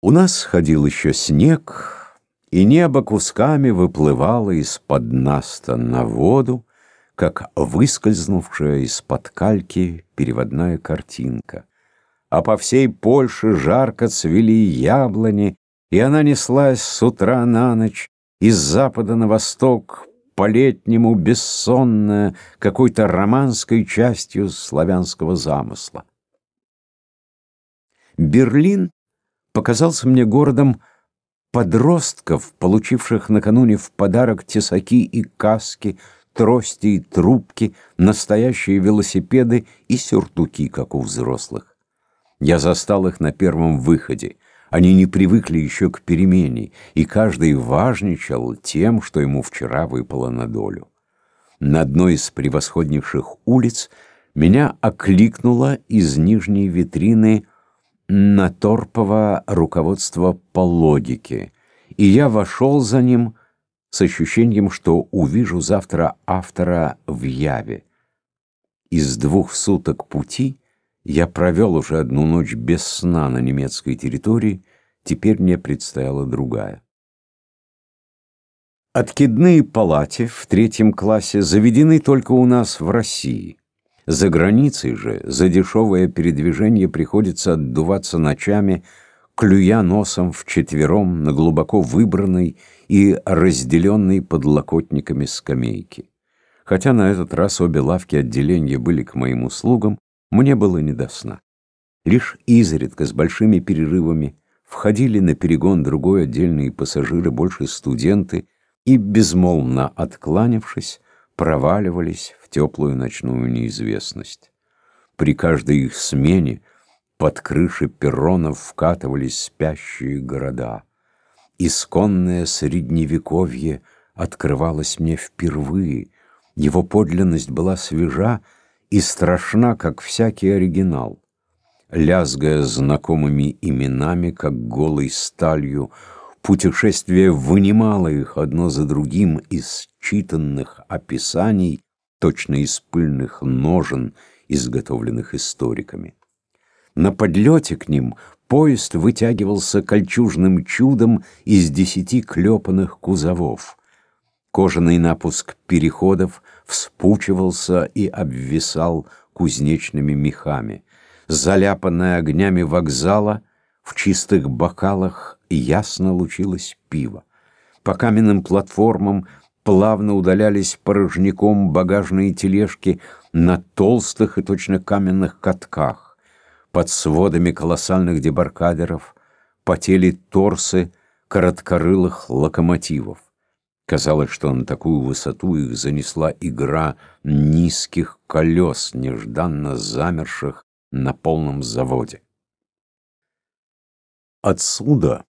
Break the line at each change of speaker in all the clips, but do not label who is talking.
У нас ходил еще снег, и небо кусками выплывало из-под наста на воду, как выскользнувшая из-под кальки переводная картинка. А по всей Польше жарко цвели яблони, и она неслась с утра на ночь из запада на восток, по-летнему бессонная, какой-то романской частью славянского замысла. Берлин показался мне городом подростков, получивших накануне в подарок тесаки и каски, трости и трубки, настоящие велосипеды и сюртуки, как у взрослых. Я застал их на первом выходе. Они не привыкли еще к перемене, и каждый важничал тем, что ему вчера выпало на долю. На одной из превосходнейших улиц меня окликнуло из нижней витрины на Торпово руководство по логике, и я вошел за ним с ощущением, что увижу завтра автора в Яве. Из двух суток пути я провел уже одну ночь без сна на немецкой территории, теперь мне предстояла другая. Откидные палати в третьем классе заведены только у нас в России. За границей же за дешевое передвижение приходится отдуваться ночами, клюя носом вчетвером на глубоко выбранной и разделенной подлокотниками скамейки. Хотя на этот раз обе лавки отделения были к моим услугам, мне было не до сна. Лишь изредка с большими перерывами входили на перегон другой отдельные пассажиры, больше студенты, и, безмолвно откланившись, проваливались теплую ночную неизвестность. При каждой их смене под крыши перронов вкатывались спящие города. Исконное средневековье открывалось мне впервые, его подлинность была свежа и страшна, как всякий оригинал. Лязгая знакомыми именами, как голой сталью, Путешествие вынимало их одно за другим из читанных описаний, точно из пыльных ножен, изготовленных историками. На подлете к ним поезд вытягивался кольчужным чудом из десяти клепанных кузовов. Кожаный напуск переходов вспучивался и обвисал кузнечными мехами. Заляпанная огнями вокзала в чистых бокалах ясно лучилось пиво. По каменным платформам плавно удалялись порожняком багажные тележки на толстых и точно каменных катках. Под сводами колоссальных дебаркадеров потели торсы короткорылых локомотивов. Казалось, что на такую высоту их занесла игра низких колес, нежданно замерших на полном заводе. Отсюда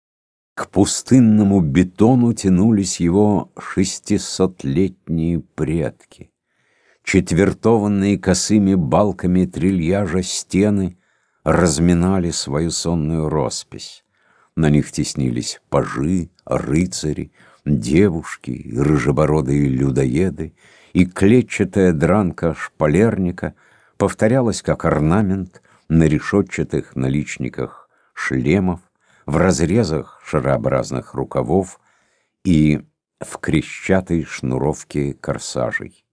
к пустынному бетону тянулись его шестисотлетние предки. Четвертованные косыми балками трильяжа стены разминали свою сонную роспись. На них теснились пажи, рыцари, девушки рыжебородые людоеды, и клетчатая дранка шпалерника повторялась как орнамент на решетчатых наличниках шлемов, в разрезах шарообразных рукавов и в крещатой шнуровке корсажей.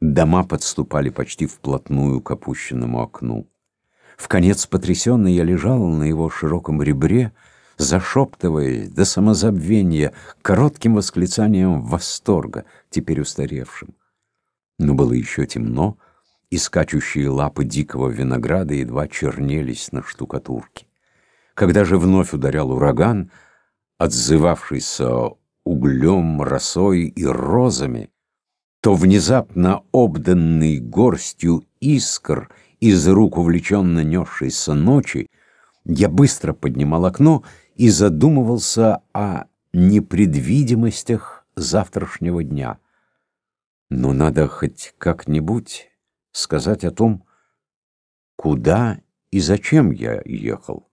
Дома подступали почти вплотную к опущенному окну. В конец потрясенный я лежал на его широком ребре, зашептываясь до самозабвения коротким восклицанием восторга, теперь устаревшим. Но было еще темно, и скачущие лапы дикого винограда едва чернелись на штукатурке. Когда же вновь ударял ураган, отзывавшийся углем, росой и розами, то внезапно обданный горстью искр из рук увлеченно несшейся ночи, я быстро поднимал окно и задумывался о непредвидимостях завтрашнего дня. Но надо хоть как-нибудь сказать о том, куда и зачем я ехал.